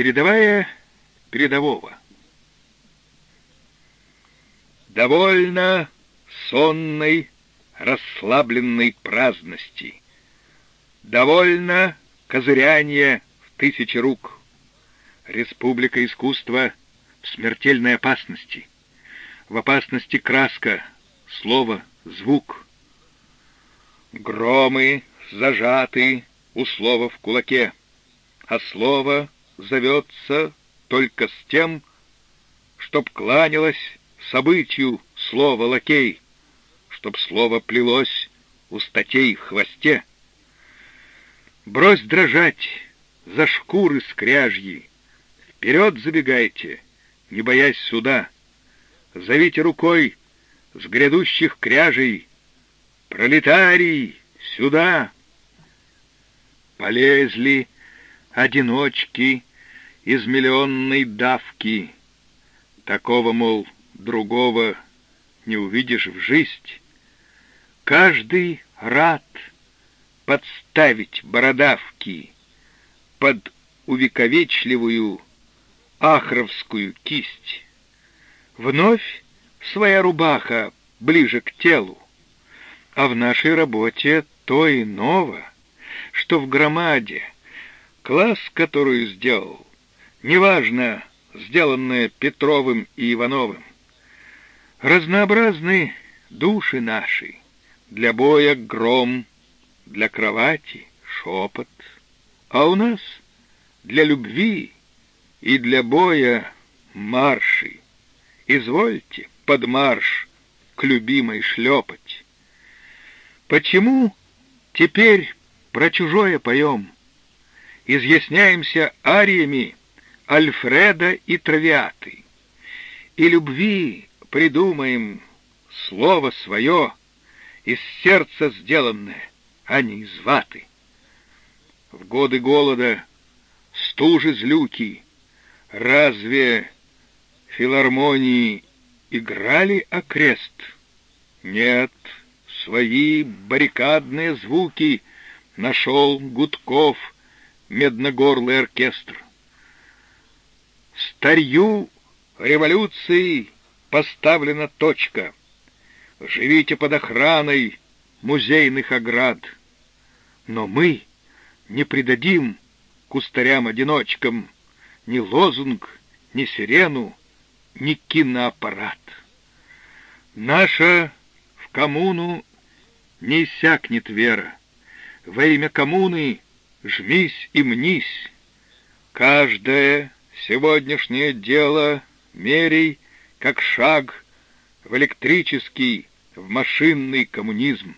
Передовая передового. Довольно сонной, расслабленной праздности. Довольно козыряние в тысячи рук. Республика искусства в смертельной опасности. В опасности краска, слово, звук. Громы зажаты у слова в кулаке, а слово зовется только с тем, чтоб кланялось событию слово лакей, чтоб слово плелось у статей в хвосте. Брось дрожать за шкуры скряжьи, вперед забегайте, не боясь суда, зовите рукой с грядущих кряжей, пролетарий, сюда! Полезли одиночки из миллионной давки. Такого, мол, другого не увидишь в жизнь. Каждый рад подставить бородавки под увековечливую ахровскую кисть. Вновь своя рубаха ближе к телу, а в нашей работе то иного, что в громаде, класс, которую сделал, неважно, сделанное Петровым и Ивановым. Разнообразны души наши, для боя гром, для кровати шепот, а у нас для любви и для боя марши. Извольте под марш к любимой шлепать. Почему теперь про чужое поем? Изъясняемся ариями Альфреда и Травиаты. И любви придумаем слово свое, из сердца сделанное, а не из ваты. В годы голода, стужи злюки, разве филармонии играли окрест? Нет, свои баррикадные звуки нашел Гудков, медногорлый оркестр. Старью революции поставлена точка. Живите под охраной музейных оград. Но мы не предадим кустарям-одиночкам ни лозунг, ни сирену, ни киноаппарат. Наша в коммуну не иссякнет вера. Во имя коммуны жмись и мнись. Каждое сегодняшнее дело мерей, как шаг в электрический, в машинный коммунизм.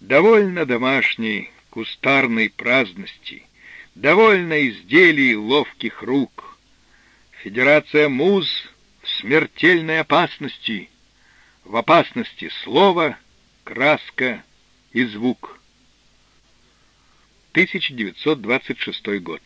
Довольно домашней, кустарной праздности, довольно изделий ловких рук. Федерация муз в смертельной опасности, в опасности слова, краска и звук. 1926 год.